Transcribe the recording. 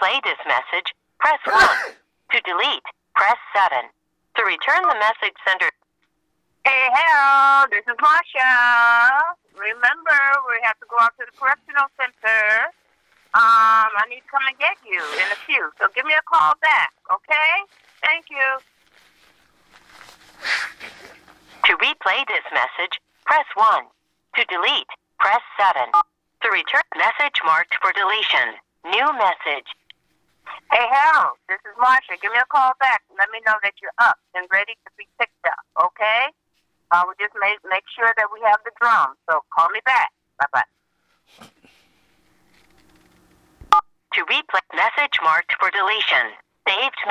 replay this message, press 1. to delete, press 7. To return the message sender. Hey, hello, this is Marsha. Remember, we have to go out to the correctional center. Um, I need to come and get you in a few, so give me a call back, okay? Thank you. To replay this message, press 1. To delete, press 7. To return message marked for deletion. New message. Hey, Harold, this is Marsha. Give me a call back. Let me know that you're up and ready to be picked up, okay? Uh, I will just make, make sure that we have the drum, so call me back. Bye-bye. To replay message marked for deletion. Saved